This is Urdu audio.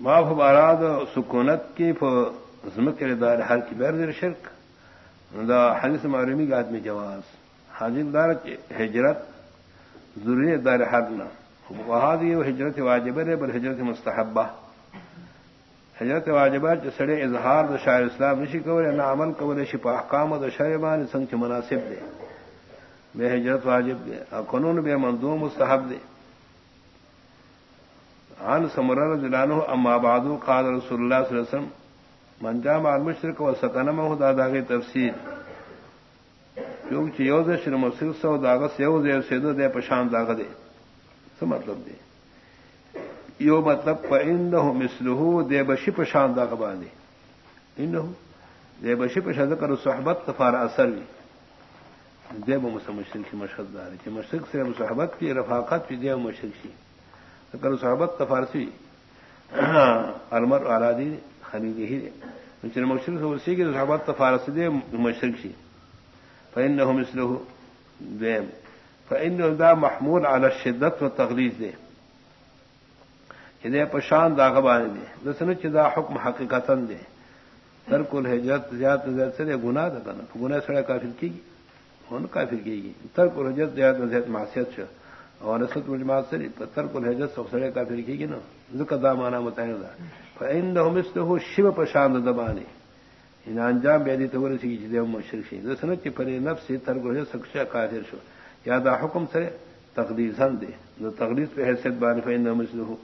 معاف باراد سکونت کی کے دار حال کی بیر شرک. دا حدیث معلومی کا آدمی جواز. حاضر دار ہجرت ضروری دار حرنا وہاں دی ہجرت واجب ہے بل ہجرت مستحبہ ہجرت واجبہ سڑے اظہار دا شاعر اسلام نشی قبر نہ عمل قبر شپا احکام و شرمان سنگ مناسب دے بے ہجرت واجب دے قانون بے منظوم مستحب دے عن سمرر دلانو اما بعدو قال رسول اللہ صلی اللہ علیہ وسلم، من جام المشرق و سکنمہ دادا کی تفسیر. کیونکہ یوز شر مسل سو داغس یو سیدو دے پشان داغ دے۔ سو مطلب دے۔ یو مطلب پا انہو مثلہو دے بشی پشان داغ باندے۔ انہو دے بشی پشان داغ صحبت تفار اثر بھی دے با مسا مشرق کی مشہد داری کہ مشرق سے صحبت کی، رفاقت بھی دے مشرق کی۔ کر صحابت تفارسی المر آرادی خلیدی ہی دے چن مشرق سے اسی کی صحابت تفارسی دے مشرق سی فإن نہ دیم۔ فإن دا محمود على شدت و تغلیز دے دے پشان دا غبان دے۔ دسن چدا حکم حقیقتا دے۔ ترک الحجرت زیادت زیادت سے دے، گناہ دا کنا گناہ سڑا کافر کی گی۔ ان کافر کی گی۔ ترک الحجرت زیادت زیادت معصیت شو۔ اور اسد مجماعت سے پتر کو حجت سخسڑے کا پھر کی نا، ذکر دا مانا متعین دا۔ اس تو شیو پرشان دبانے ان یعنی انجام بے دی تو سی جدے مشرک شي. د کی پر نفس تر کو سکشا کافر شو. یا دا حکم سرے تقدیر سن دے جو تقدیر پہ حیثیت بان فین اس تو